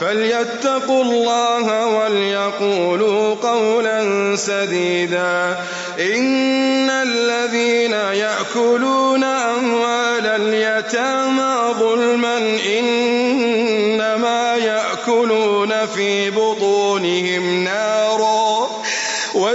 فليتقوا الله وليقولوا قولا سديدا. إن الذين يأكلون أموال اليتامى ظلما إنما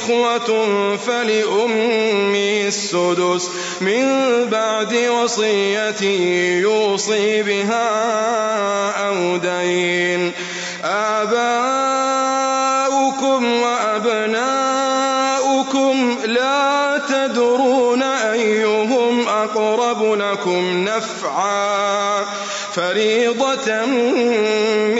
إخوة فلأمه السدس من بعد وصية يوصي بها أو دين آباؤكم وأبناؤكم لا تدرون أيهم أقرب لكم نفعا. فريضة من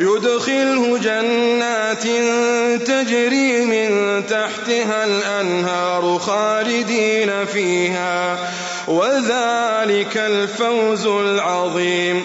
يدخله جنات تجري من تحتها الأنهار خالدين فيها وذلك الفوز العظيم.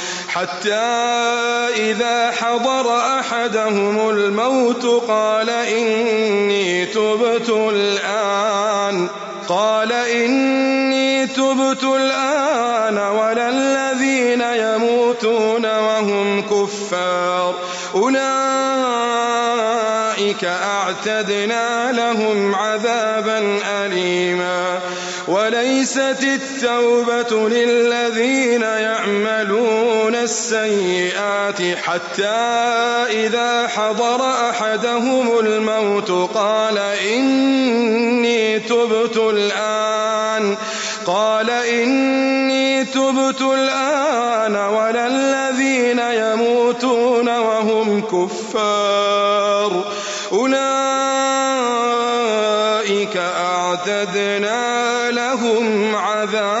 حتى إذا حضر أحدهم الموت قال إني تبت الآن. قال إني تبت الآن ولا الذين يموتون وهم كفار. أولئك أعتدنا لهم عذابا أليما. وليست التوبة للذين يعملون. السيئات حتى إذا حضر أحدهم الموت قال إني تبت الآن. قال إني تبت الآن ولا الذين يموتون وهم كفار. أولئك أعتدنا لهم عذابا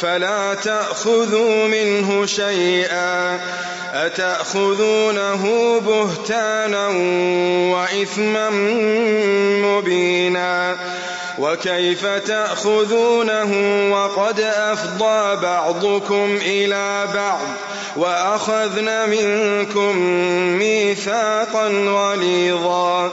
فلا تأخذوا منه شيئا أتأخذونه بهتانا وإثما مبينا وكيف تأخذونه وقد أفضى بعضكم إلى بعض وأخذن منكم ميثاقا غليظا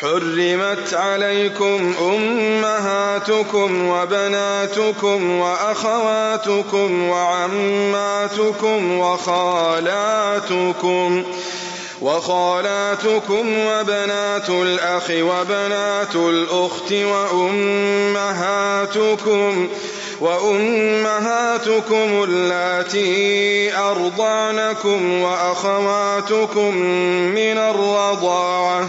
حرمت عليكم أمهاتكم وبناتكم وأخواتكم وعماتكم وخالاتكم وخالاتكم وبنات الأخ وبنات الأخت وأمهاتكم وأمهاتكم اللاتي أرضعنكم وأخواتكم من الرضاعة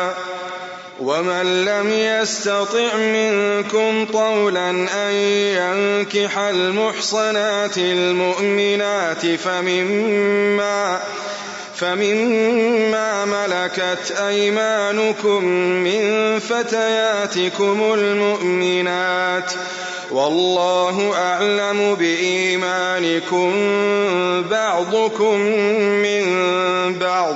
ومن لم يستطع منكم طولا أن ينكح المحصنات المؤمنات فمما فمما ملكت أيمانكم من فتياتكم المؤمنات والله أعلم بإيمانكم بعضكم من بعض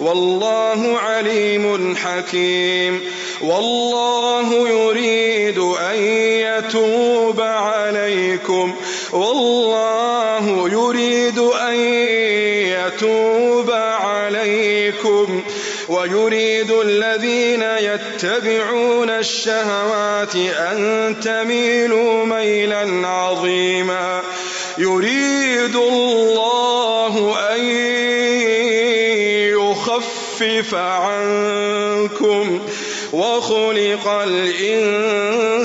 والله عليم حكيم. والله يريد أن يتوب عليكم. والله يريد أن يتوب عليكم. ويريد الذين يتبعون الشهوات أن تميلوا ميلا عظيما. يريد الله أن يخفف عنكم وخلق الإنسان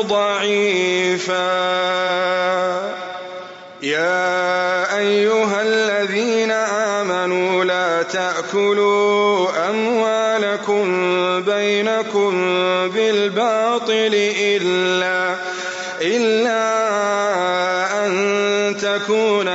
ضعيفا. يا أيها الذين آمنوا لا تأكلوا أموالكم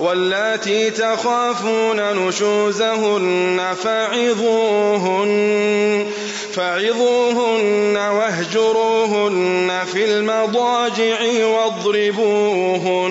واللاتي تخافون نشوزهن فعظوهن فعظوهن واهجروهن في المضاجع واضربوهن.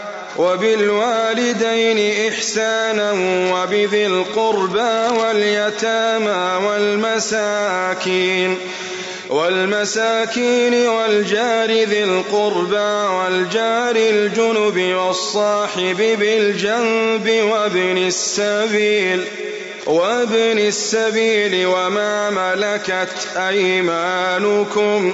وبالوالدين إحسانا وبذي القربى واليتامى والمساكين والمساكين والجار ذي القربى والجار الجنب والصاحب بالجنب وابن السبيل وابن السبيل وما ملكت أيمانكم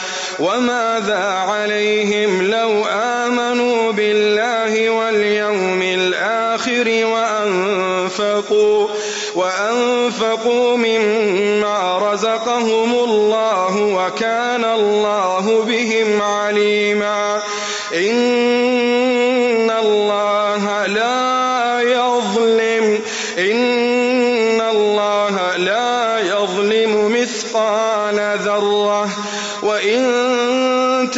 وماذا عليهم لو آمنوا بالله واليوم الآخر وأنفقوا وأنفقوا مما رزقهم الله وكان الله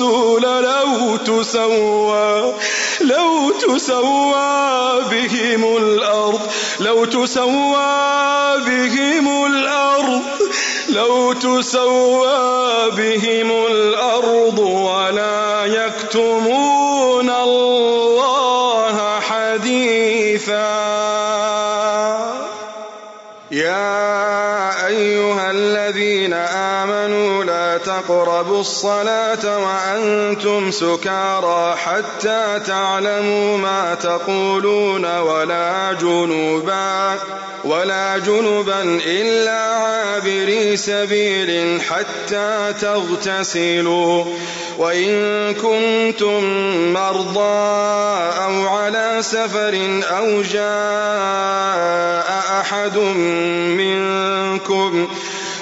الرسول لو تسوى لو تسوى بهم الأرض لو تسوى بهم الأرض لو تسوى بهم الأرض. تقربوا الصلاة وأنتم سكارى حتى تعلموا ما تقولون ولا جنوبا ولا جنبا إلا عابري سبيل حتى تغتسلوا وإن كنتم مرضى أو على سفر أو جاء أحد منكم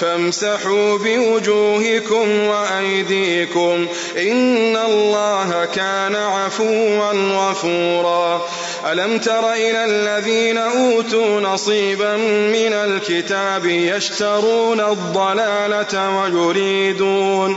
فامسحوا بوجوهكم وأيديكم إن الله كان عفوا غفورا. ألم تر إلى الذين أوتوا نصيبا من الكتاب يشترون الضلالة ويريدون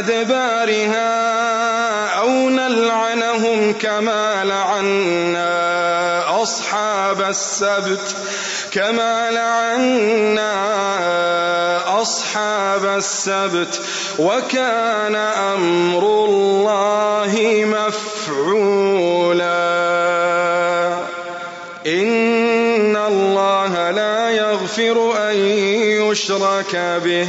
أدبارها أو نلعنهم كما لعنا أصحاب السبت كما لعنا أصحاب السبت. وكان أمر الله مفعولا. إن الله لا يغفر أن يشرك به.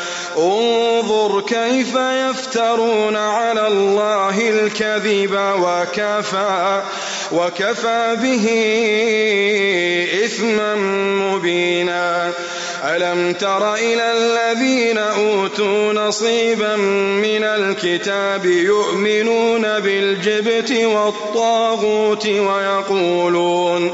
انظر كيف يفترون على الله الكذب وكفى وكفى به إثما مبينا. ألم تر إلى الذين أوتوا نصيبا من الكتاب يؤمنون بالجبت والطاغوت ويقولون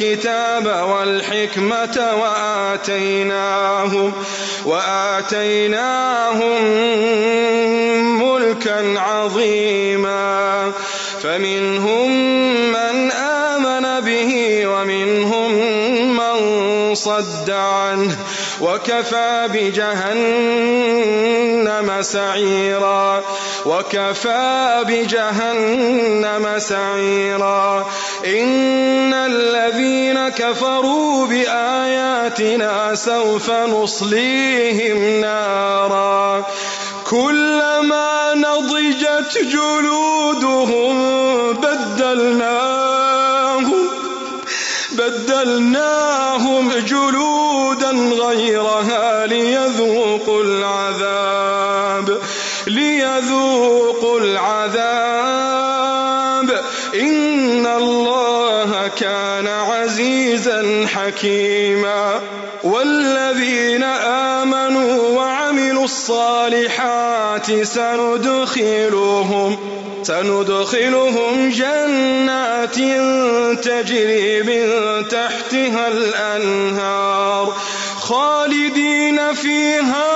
الكتاب والحكمة وآتيناهم وآتيناهم ملكا عظيما فمنهم من آمن به ومنهم من صد عنه وكفى بجهنم سعيرا وكفى بجهنم سعيرا إن الذين كفروا بآياتنا سوف نصليهم نارا كلما نضجت جلودهم بدلناهم بدلناهم جلودا غيرها ليذوقوا العذاب حكيما والذين آمنوا وعملوا الصالحات سندخلهم سندخلهم جنات تجري من تحتها الأنهار خالدين فيها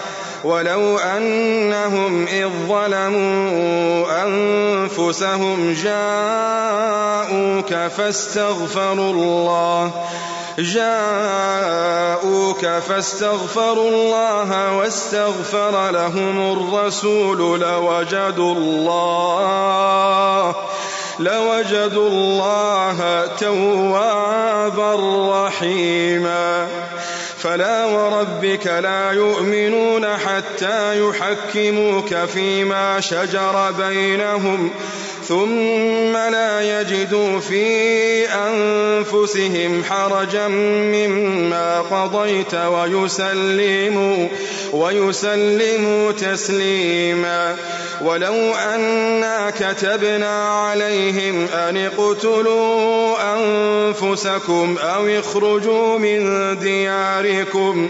ولو أنهم إذ ظلموا أنفسهم جاءوك فاستغفروا الله جاءوك فاستغفروا الله واستغفر لهم الرسول لوجدوا الله لوجدوا الله توابا رحيما. فلا وربك لا يؤمنون حتى يحكموك فيما شجر بينهم ثم لا يجدوا في أنفسهم حرجا مما قضيت ويسلموا ويسلموا تسليما. ولو أنا كتبنا عليهم أن اقتلوا أنفسكم أو اخرجوا من دياركم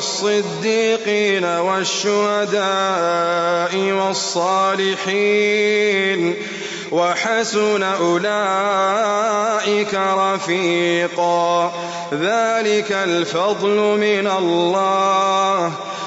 والصديقين والشهداء والصالحين وحسن أولئك رفيقا. ذلك الفضل من الله.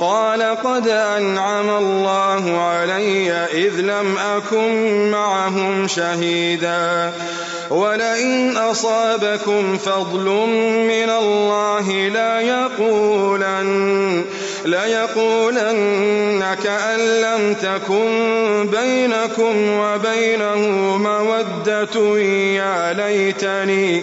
قال قد أنعم الله علي إذ لم أكن معهم شهيدا. ولئن أصابكم فضل من الله لا يقولن ليقولن كأن لم تكن بينكم وبينه مودة يا ليتني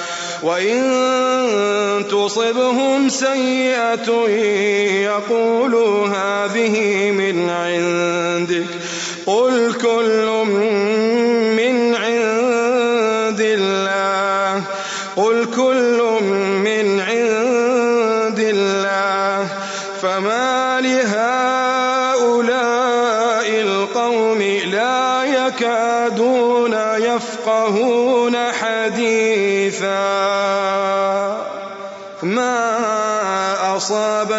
وإن تصبهم سيئة يقولوا هذه من عندك قل كل من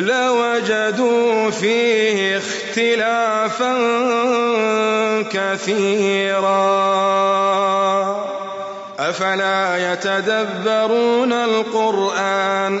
لوجدوا فيه اختلافا كثيرا. أفلا يتدبرون القرآن؟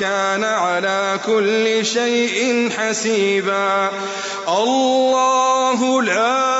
كان على كل شيء حسيبا. الله لا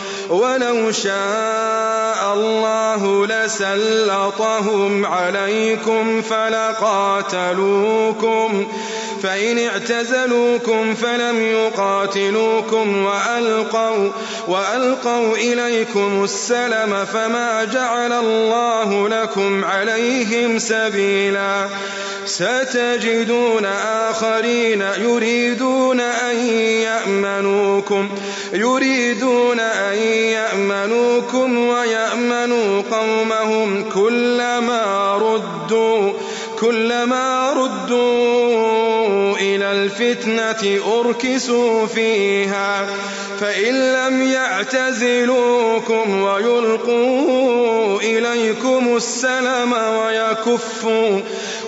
ولو شاء الله لسلطهم عليكم فلقاتلوكم فإن اعتزلوكم فلم يقاتلوكم وألقوا, وألقوا إليكم السلم فما جعل الله لكم عليهم سبيلا. ستجدون آخرين يريدون أن يأمنوكم. يريدون أن يأمنوكم ويأمنوا قومهم كلما ردوا كلما ردوا إلى الفتنة أركسوا فيها فإن لم يعتزلوكم ويلقوا إليكم السلم ويكفوا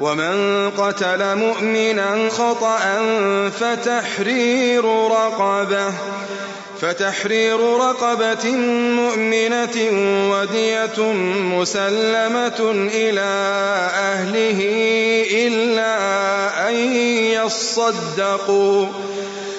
ومن قتل مؤمنا خطأ فتحرير رقبه فتحرير رقبة مؤمنة ودية مسلمة إلى أهله إلا أن يصدقوا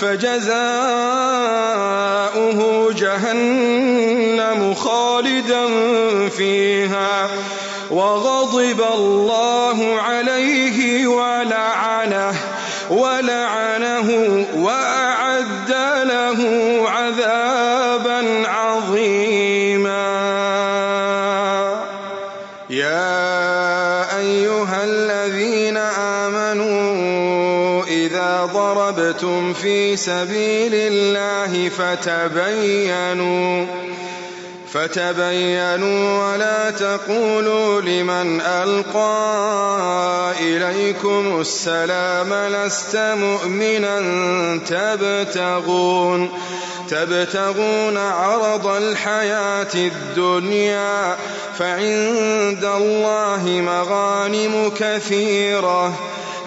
فجزاؤه جهنم خالدا فيها وغضب الله عليه ولعنه ولعنه ضربتم في سبيل الله فتبينوا فتبينوا ولا تقولوا لمن ألقى إليكم السلام لست مؤمنا تبتغون تبتغون عرض الحياة الدنيا فعند الله مغانم كثيرة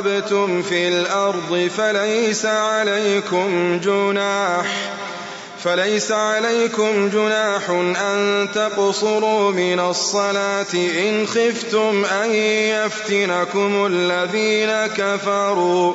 ضربتم في الأرض فليس عليكم جناح فليس عليكم جناح أن تقصروا من الصلاة إن خفتم أن يفتنكم الذين كفروا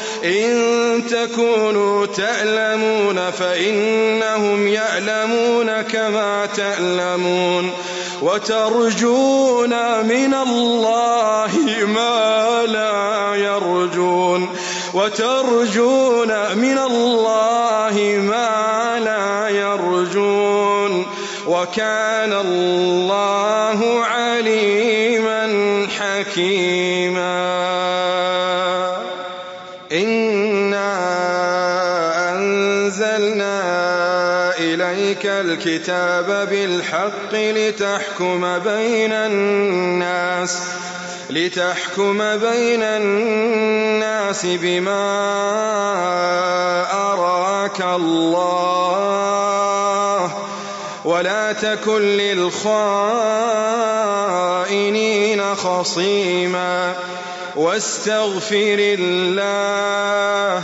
إن تكونوا تألمون فإنهم يألمون كما تألمون وترجون من الله ما لا يرجون وترجون من الله ما لا يرجون وكان الكتاب بالحق لتحكم بين الناس لتحكم بين الناس بما أراك الله. ولا تكن للخائنين خصيما واستغفر الله.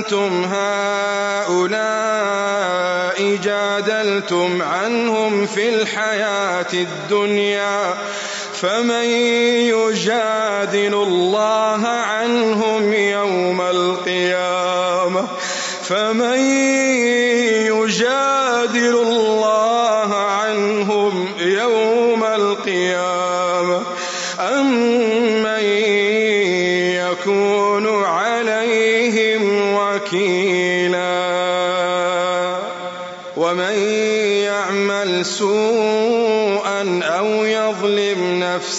أنتم هؤلاء جادلتم عنهم في الحياة الدنيا فمن يجادل الله عنهم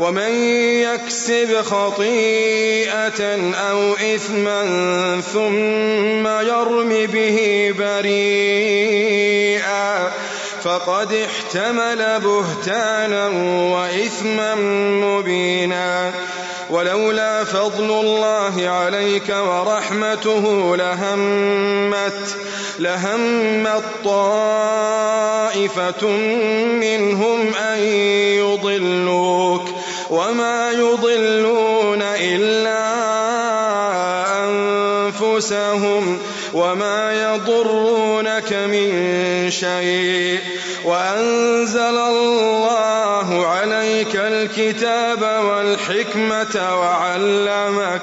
ومن يكسب خطيئة أو إثما ثم يرم به بريئا فقد احتمل بهتانا وإثما مبينا. ولولا فضل الله عليك ورحمته لهمت لهمت طائفة منهم أن يضلوك. وما يضلون إلا أنفسهم وما يضرونك من شيء وأنزل الله عليك الكتاب والحكمة وعلمك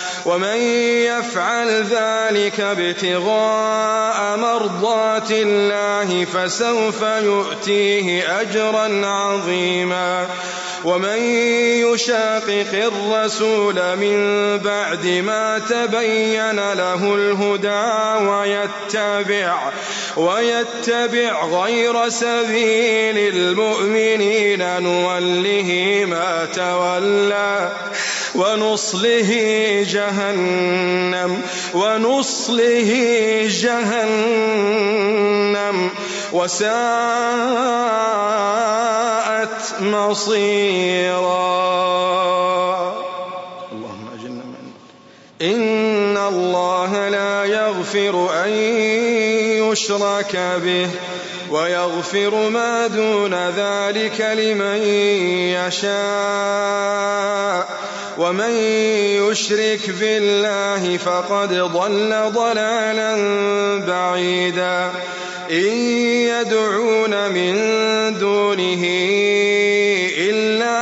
ومن يفعل ذلك ابتغاء مرضات الله فسوف يؤتيه أجرا عظيما. ومن يشاقق الرسول من بعد ما تبين له الهدى ويتبع ويتبع غير سبيل المؤمنين نوله ما تولى. ونصله جهنم ونصله جهنم. وساءت مصيرا. اللهم أجلنا من إن الله لا يغفر أن يشرك به ويغفر ما دون ذلك لمن يشاء. ومن يشرك بالله فقد ضل ضلالا بعيدا. إن يدعون من دونه إلا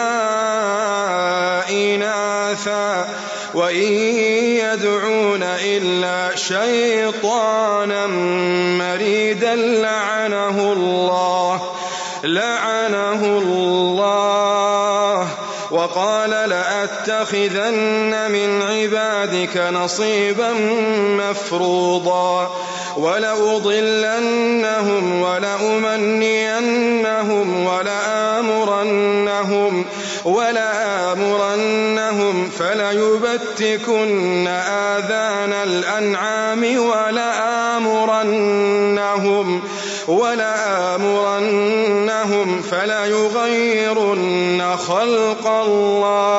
إناثا. وإن يدعون إلا شيطانا. لأتخذن من عبادك نصيبا مفروضا ولأضلنهم ولأمنينهم ولآمرنهم ولآمرنهم فليبتكن آذان الأنعام ولآمرنهم ولآمرنهم فليغيرن خلق الله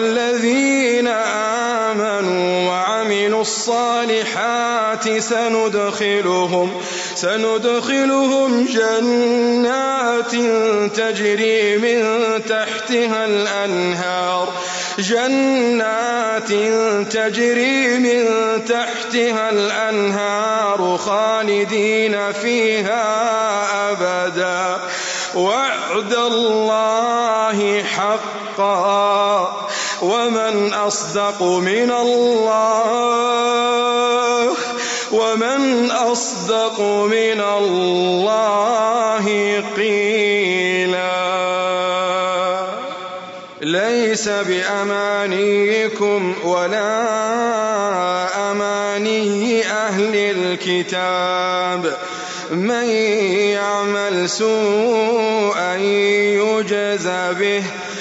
والذين آمنوا وعملوا الصالحات سندخلهم سندخلهم جنات تجري من تحتها الأنهار جنات تجري من تحتها الأنهار خالدين فيها أبدا وعد الله حقا ومن أصدق من الله ومن أصدق من الله قيلا ليس بأمانيكم ولا أماني أهل الكتاب من يعمل سوءا يجز به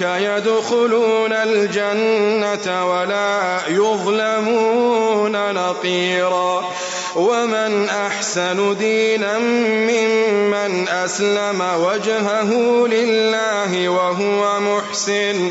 يدخلون الجنة ولا يظلمون نقيرا ومن أحسن دينا ممن أسلم وجهه لله وهو محسن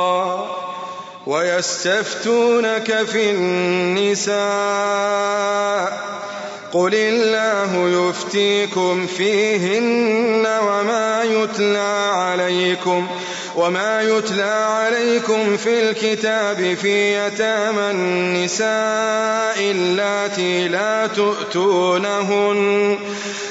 ويستفتونك في النساء قل الله يفتيكم فيهن وما يتلى عليكم وما يتلى عليكم في الكتاب في يتامى النساء اللاتي لا تؤتونهن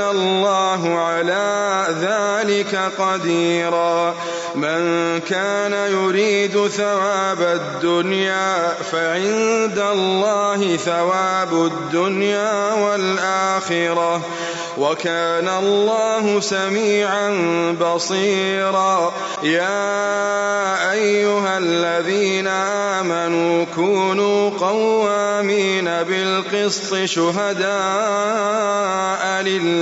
الله على ذلك قديرا. من كان يريد ثواب الدنيا فعند الله ثواب الدنيا والآخرة. وكان الله سميعا بصيرا. يا أيها الذين آمنوا كونوا قوامين بالقسط شهداء لله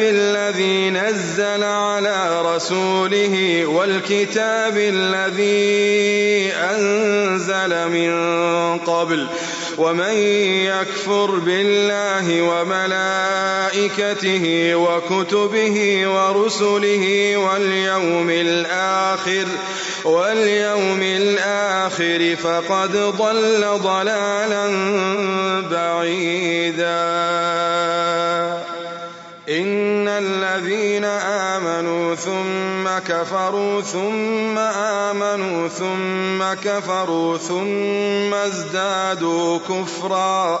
الذي نزل على رسوله والكتاب الذي أنزل من قبل ومن يكفر بالله وملائكته وكتبه ورسله واليوم الآخر واليوم الآخر فقد ضل ضلالا بعيدا. إن الذين آمنوا ثم كفروا ثم آمنوا ثم كفروا ثم ازدادوا كفرا.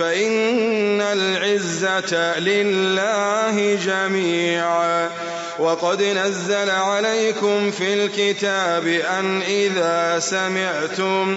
فإن العزة لله جميعا. وقد نزل عليكم في الكتاب أن إذا سمعتم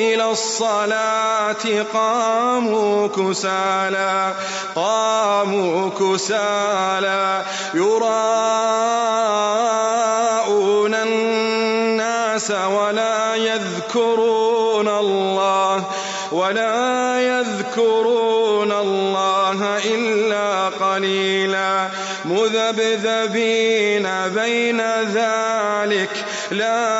إلى الصلاة قاموا كسالى قاموا كسالى يراءون الناس ولا يذكرون الله ولا يذكرون الله إلا قليلا. مذبذبين بين ذلك لا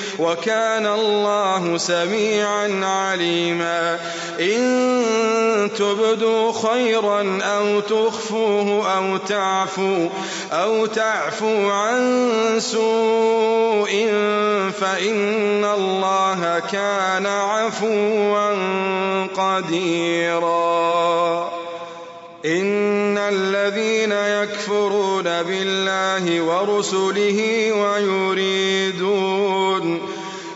وكان الله سميعا عليما. إن تبدوا خيرا أو تخفوه أو تعفوا أو تعفوا عن سوء فإن الله كان عفوا قديرا. إن الذين يكفرون بالله ورسله ويريدون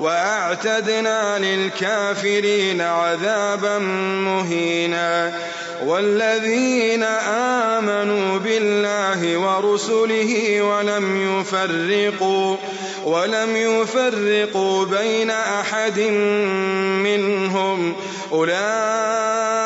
وأعتدنا للكافرين عذابا مهينا والذين آمنوا بالله ورسله ولم يفرقوا ولم يفرقوا بين أحد منهم أولئك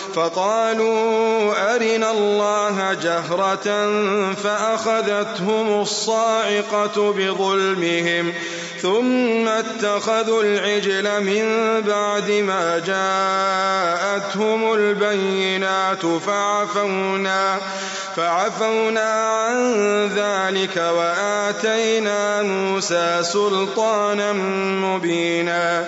فقالوا أرنا الله جهرة فأخذتهم الصاعقة بظلمهم ثم اتخذوا العجل من بعد ما جاءتهم البينات فعفونا فعفونا عن ذلك وآتينا موسى سلطانا مبينا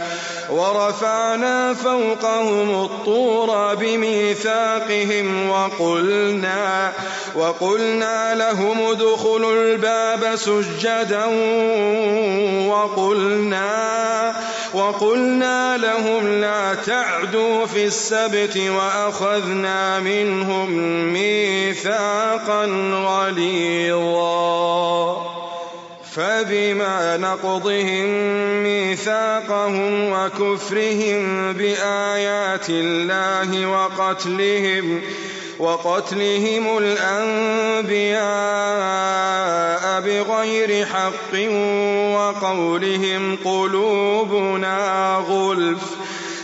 ورفعنا فوقهم الطور بميثاقهم وقلنا وقلنا لهم ادخلوا الباب سجدا وقلنا وقلنا لهم لا تعدوا في السبت وأخذنا منهم ميثاقا غليظا. فبما نقضهم ميثاقهم وكفرهم بآيات الله وقتلهم وقتلهم الأنبياء بغير حق وقولهم قلوبنا غلف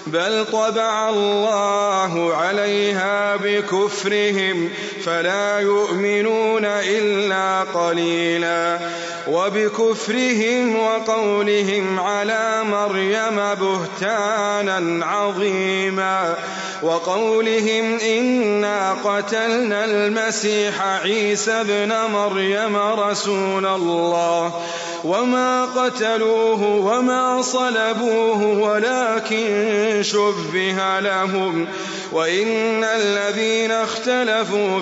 بل طبع الله عليها بكفرهم فلا يؤمنون إلا قليلا. وبكفرهم وقولهم على مريم بهتانا عظيما. وقولهم إنا قتلنا المسيح عيسى ابن مريم رسول الله. وما قتلوه وما صلبوه ولكن شبه لهم. وإن الذين اختلفوا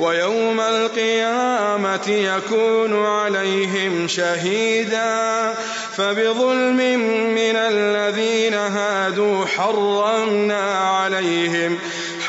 ويوم القيامة يكون عليهم شهيدا فبظلم من الذين هادوا حرمنا عليهم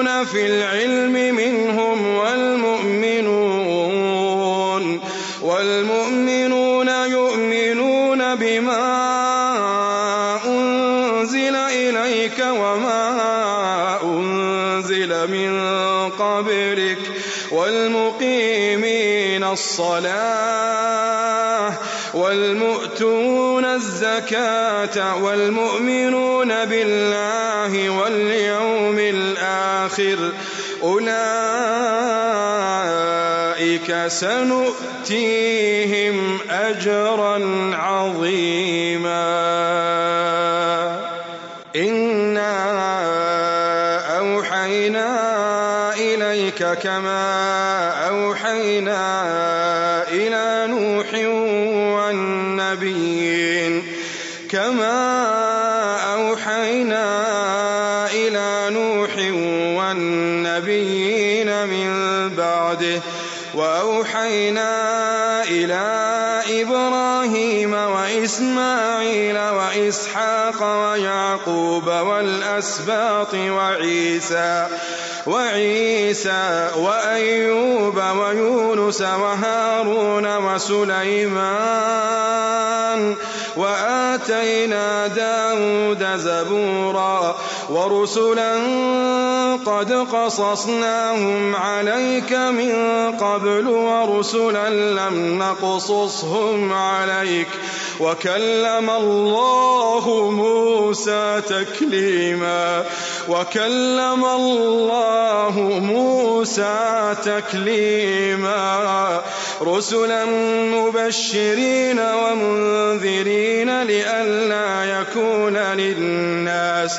في العلم منهم والمؤمنون والمؤمنون يؤمنون بما أنزل إليك وما أنزل من قبلك والمقيمين الصلاة والمؤتون الزكاة والمؤمنون بالله واليوم الآخر. أولئك سنؤتيهم أجرا عظيما. إنا أوحينا إليك كما أوحينا بعده وأوحينا إلى إبراهيم وإسماعيل وإسحاق ويعقوب والأسباط وعيسى وعيسى وأيوب ويونس وهارون وسليمان وآتينا داود زبورا ورسلا قد قصصناهم عليك من قبل ورسلا لم نقصصهم عليك وكلم الله موسى تكليما وكلم الله موسى تكليما رسلا مبشرين ومنذرين لئلا يكون للناس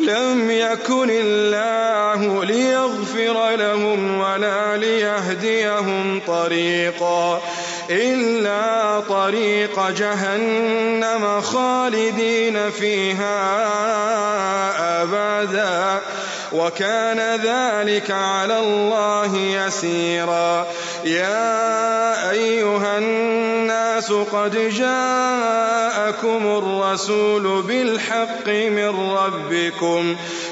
لم يكن الله ليغفر لهم ولا ليهديهم طريقا إلا طريق جهنم خالدين فيها أبدا. وكان ذلك على الله يسيرا. يا أيها الناس قد جاءكم الرسول بالحق من ربكم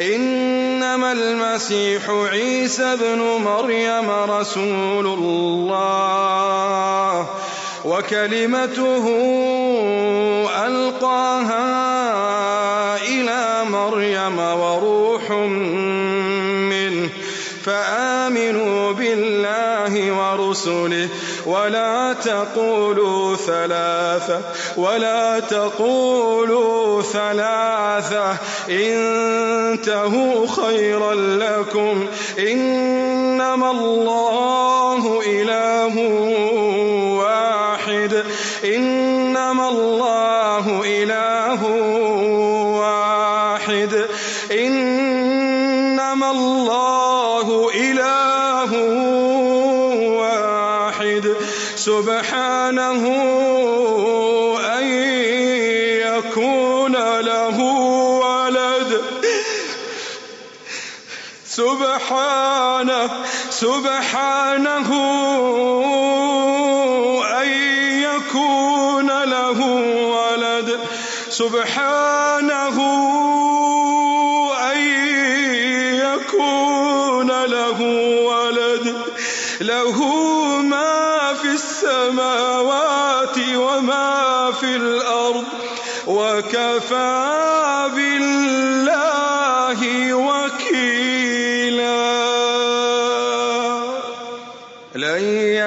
إنما المسيح عيسى ابن مريم رسول الله وكلمته ألقاها إلى مريم وروح فآمنوا بالله ورسله ولا تقولوا ثلاثة ولا تقولوا ثلاثة إنتهوا خيرا لكم إنما الله سبحانه أن يكون له ولد. سبحانه أن يكون له ولد. له ما في السماوات وما في الأرض. وكفى بالله وكيلا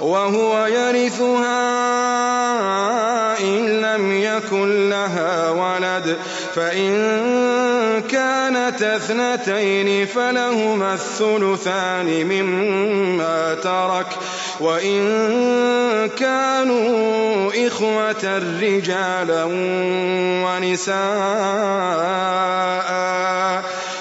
وهو يرثها إن لم يكن لها ولد. فإن كانت اثنتين فلهما الثلثان مما ترك. وإن كانوا إخوة رجالا ونساء.